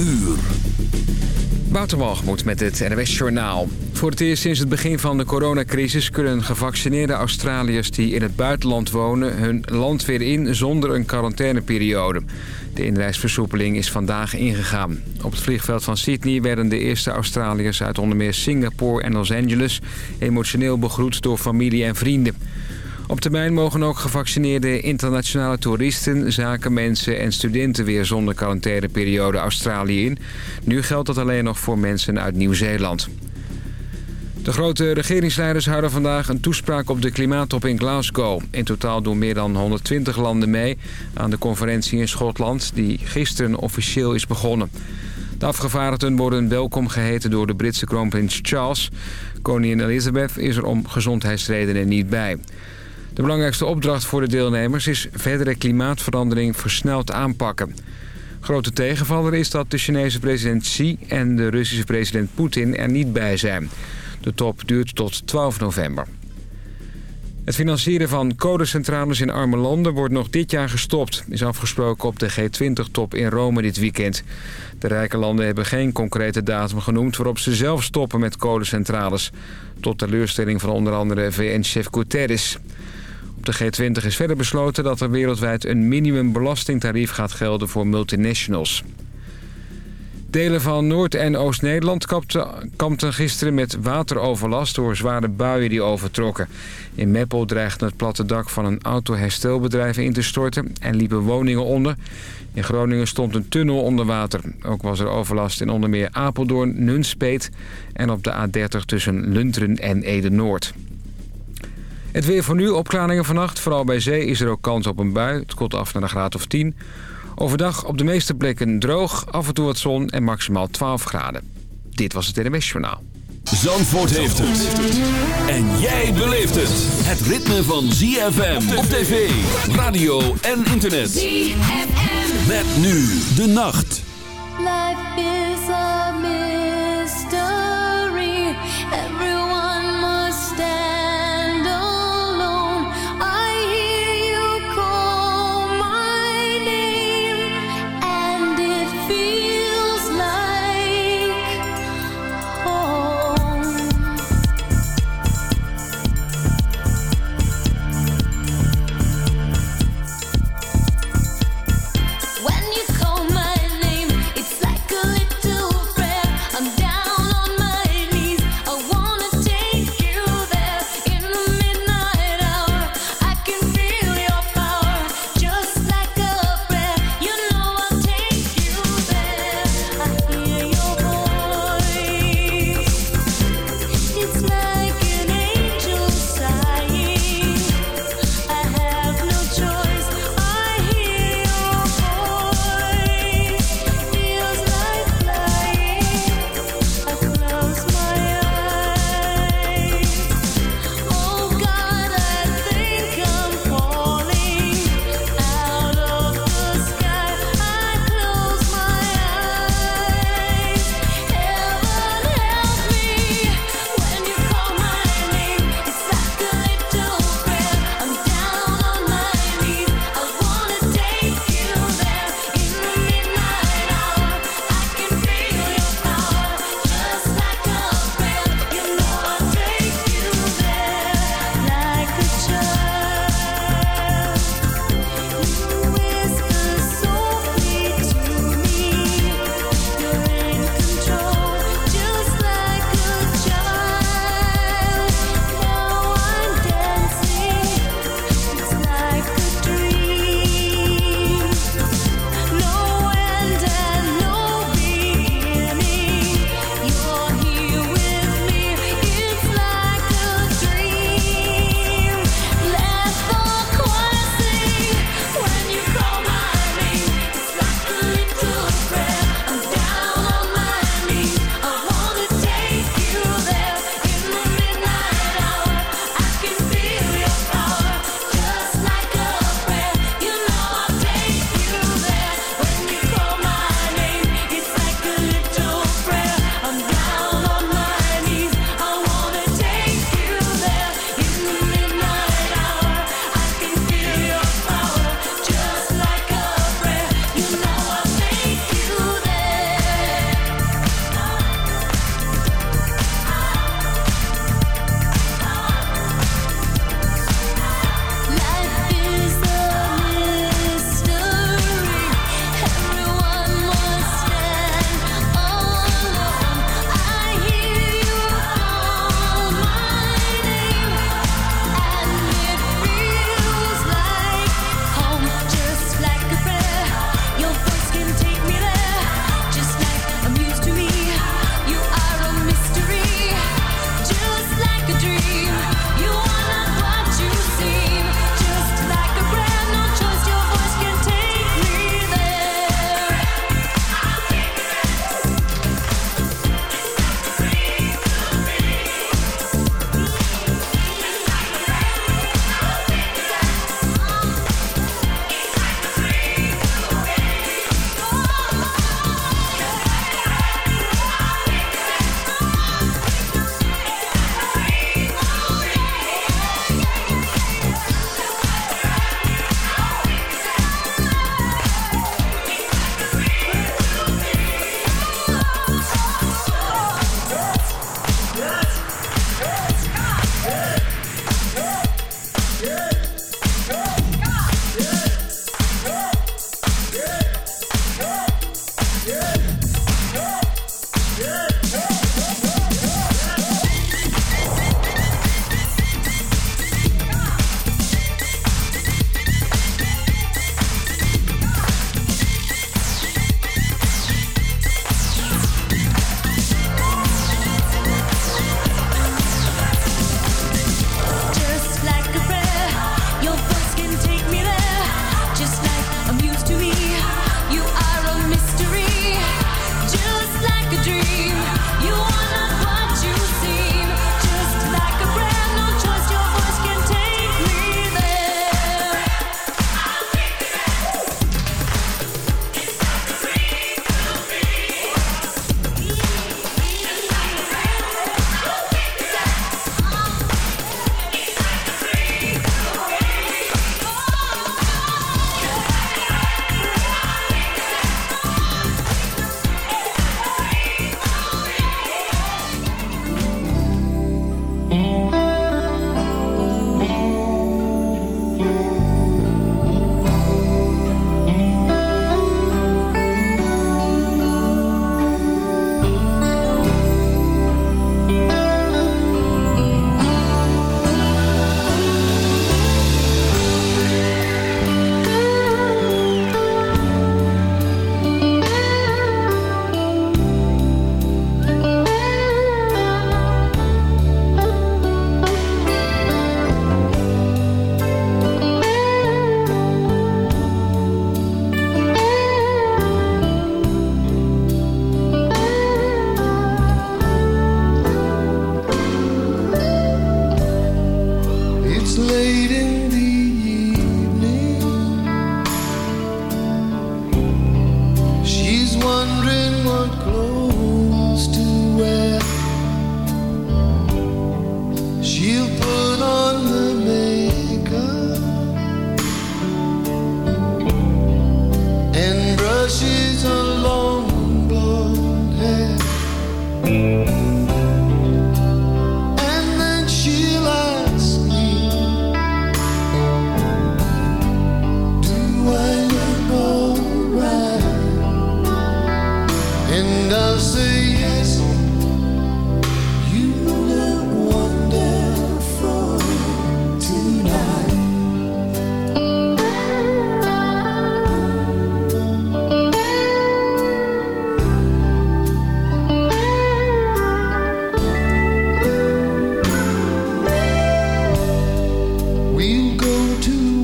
uur. Wouter met het NWS Journaal. Voor het eerst sinds het begin van de coronacrisis... kunnen gevaccineerde Australiërs die in het buitenland wonen... hun land weer in zonder een quarantaineperiode. De inreisversoepeling is vandaag ingegaan. Op het vliegveld van Sydney werden de eerste Australiërs... uit onder meer Singapore en Los Angeles... emotioneel begroet door familie en vrienden. Op termijn mogen ook gevaccineerde internationale toeristen, zakenmensen en studenten weer zonder quarantaineperiode Australië in. Nu geldt dat alleen nog voor mensen uit Nieuw-Zeeland. De grote regeringsleiders houden vandaag een toespraak op de klimaattop in Glasgow. In totaal doen meer dan 120 landen mee aan de conferentie in Schotland... die gisteren officieel is begonnen. De afgevaardigden worden welkom geheten door de Britse kroonprins Charles. Koningin Elizabeth is er om gezondheidsredenen niet bij. De belangrijkste opdracht voor de deelnemers is verdere klimaatverandering versneld aanpakken. Grote tegenvaller is dat de Chinese president Xi en de Russische president Poetin er niet bij zijn. De top duurt tot 12 november. Het financieren van codecentrales in arme landen wordt nog dit jaar gestopt. Is afgesproken op de G20-top in Rome dit weekend. De rijke landen hebben geen concrete datum genoemd... waarop ze zelf stoppen met codecentrales. Tot teleurstelling van onder andere VN-chef Guterres. Op de G20 is verder besloten dat er wereldwijd een minimumbelastingtarief gaat gelden voor multinationals. Delen van Noord- en Oost-Nederland kampten gisteren met wateroverlast door zware buien die overtrokken. In Meppel dreigde het platte dak van een autoherstelbedrijf in te storten en liepen woningen onder. In Groningen stond een tunnel onder water. Ook was er overlast in onder meer Apeldoorn, Nunspeet en op de A30 tussen Lunteren en Ede-Noord. Het weer voor nu, opklaringen vannacht. Vooral bij zee is er ook kans op een bui. Het koelt af naar een graad of 10. Overdag op de meeste plekken droog, af en toe wat zon en maximaal 12 graden. Dit was het NMS Journaal. Zandvoort heeft het. En jij beleeft het. Het ritme van ZFM op tv, radio en internet. ZFM. Met nu de nacht.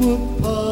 were.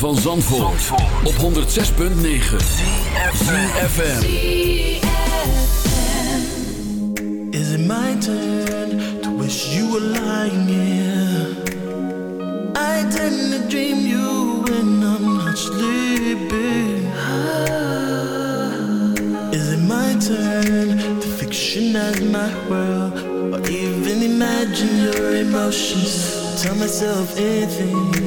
Van Zandvoort, op 106.9 CFFM Is it my turn to wish you were lying here? I tend to dream you when I'm not sleeping Is it my turn to fictionize my world? Or even imagine your emotions? Tell myself anything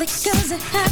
quick because it high.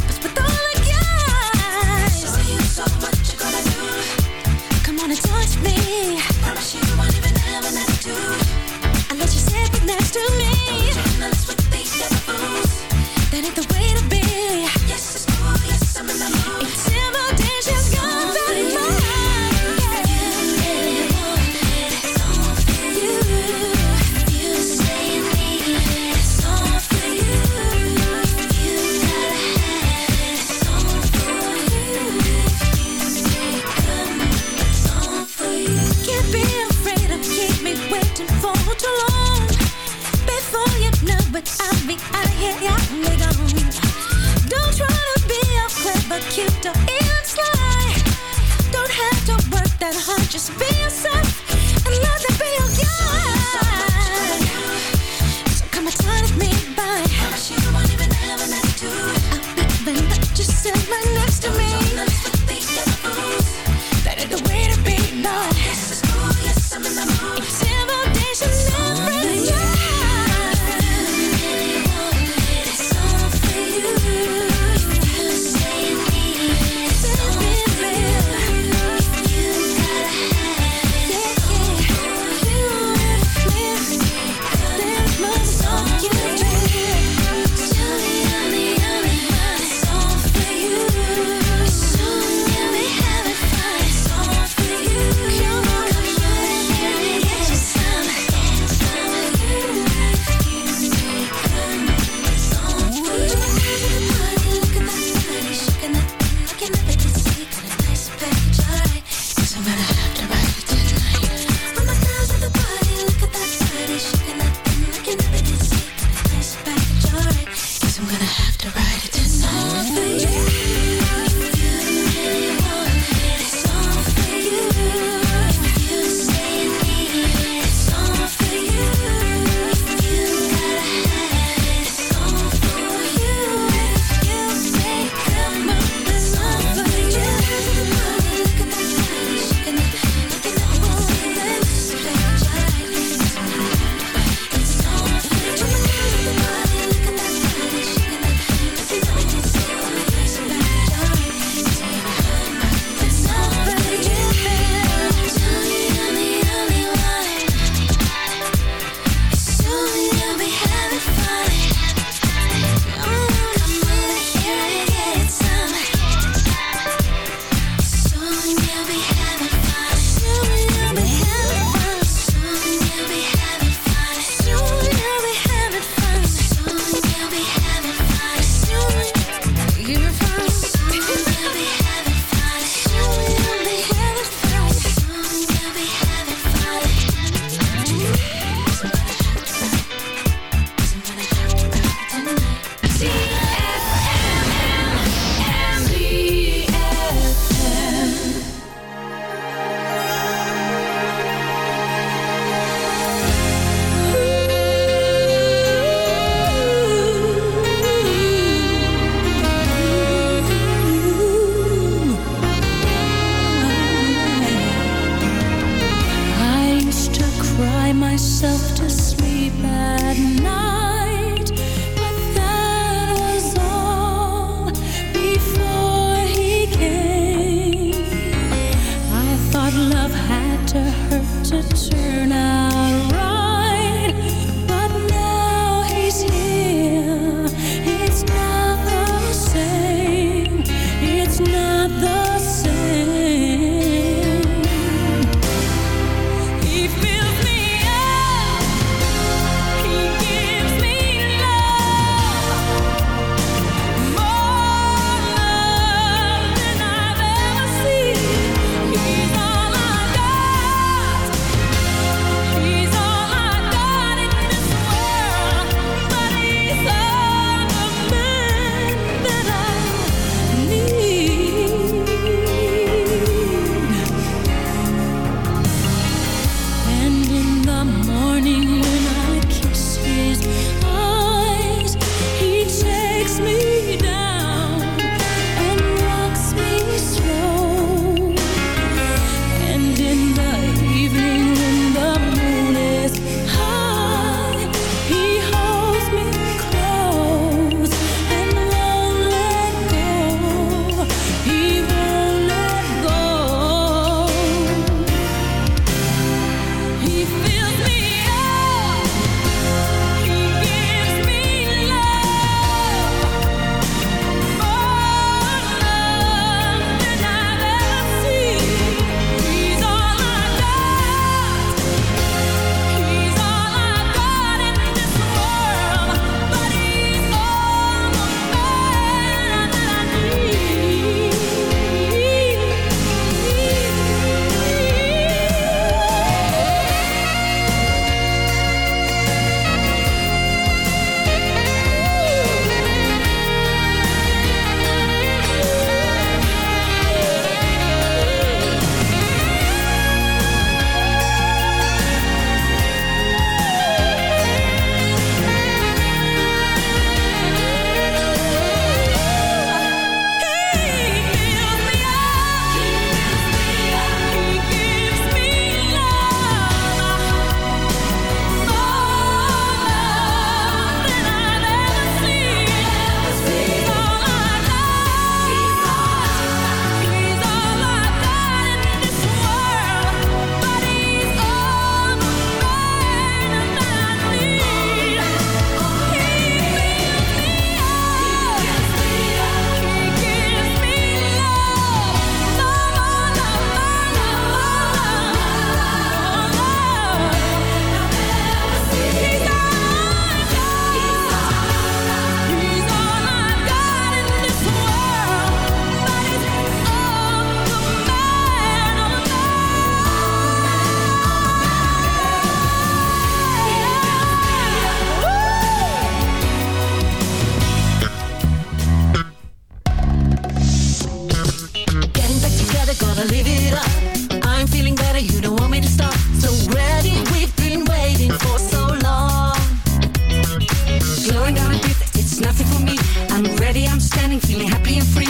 Feeling happy and free.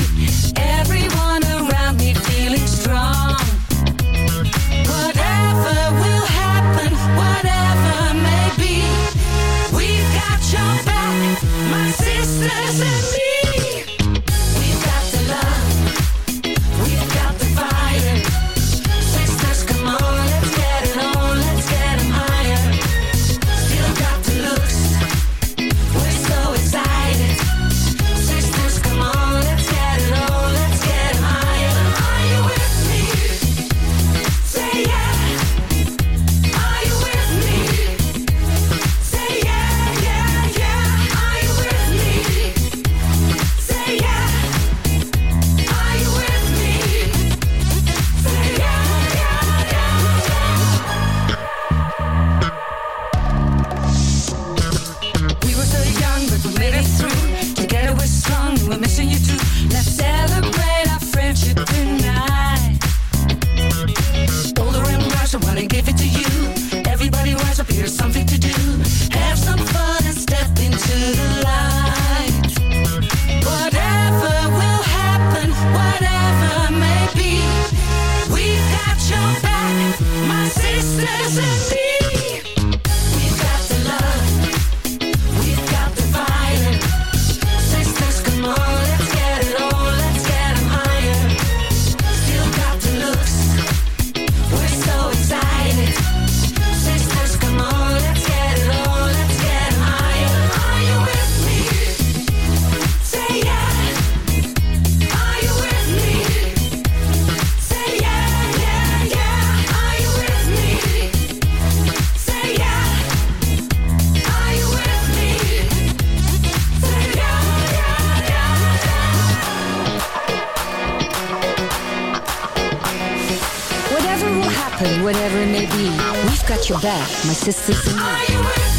Your back, my sisters and me.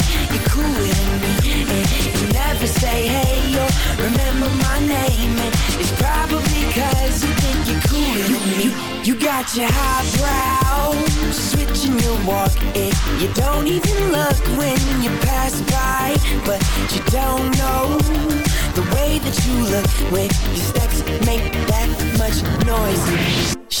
you never say hey or remember my name, and it's probably cause you think you're cooler than me. You got your highbrow, switching your walk, and you don't even look when you pass by, but you don't know the way that you look when your steps make that much noise.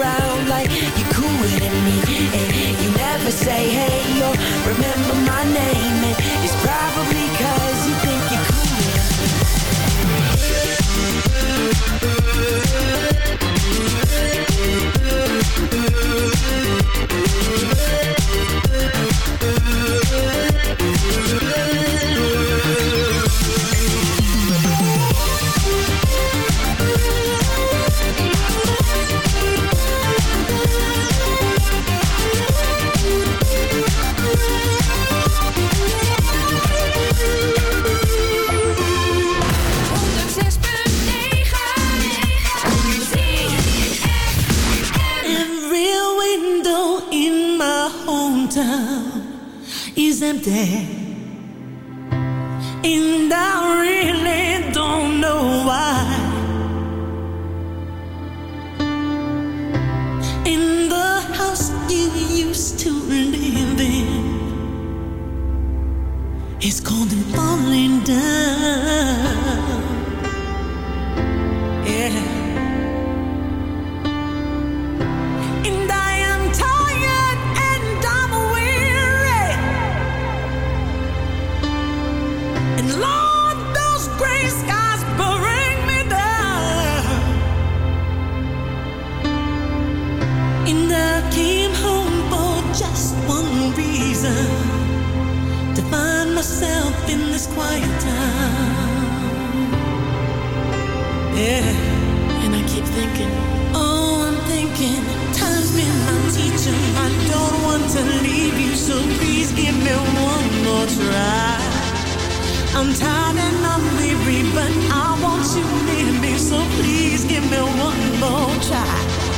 I'm tired and weary, but I want you near me, so please give me one more try.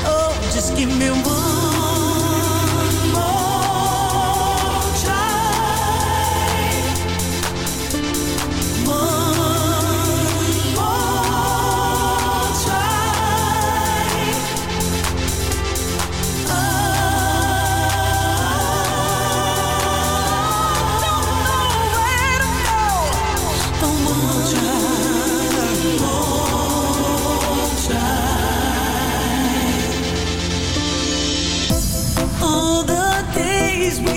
Oh, just give me one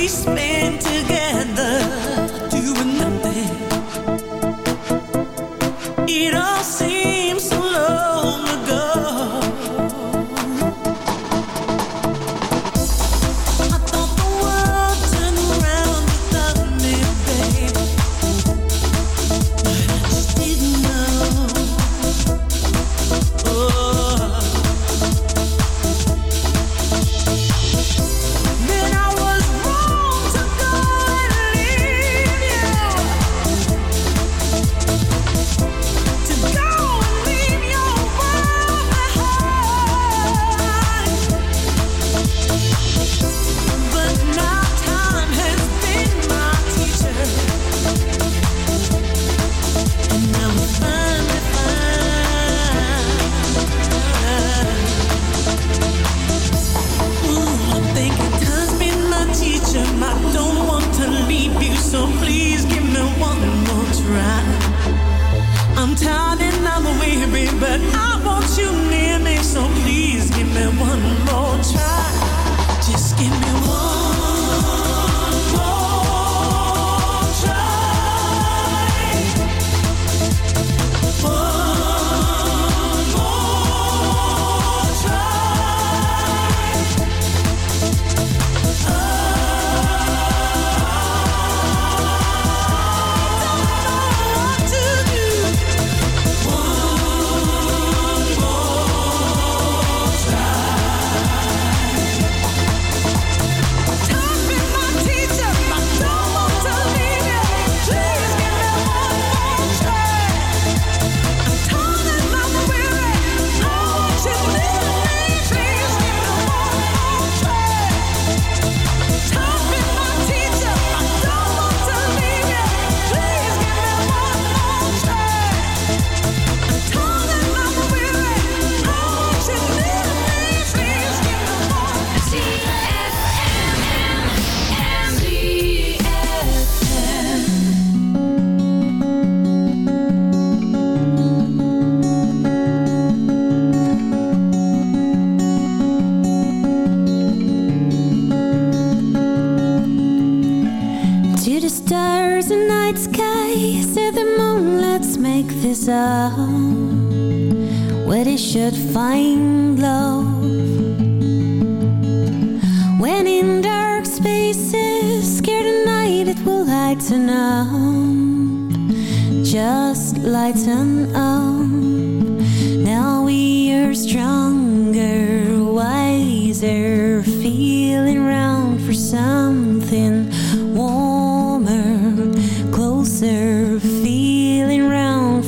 we spent together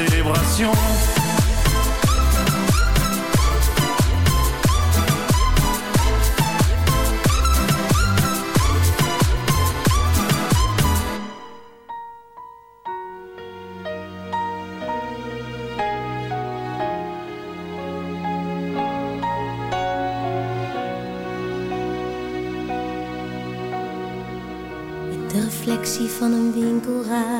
In de reflectie van een winkelruit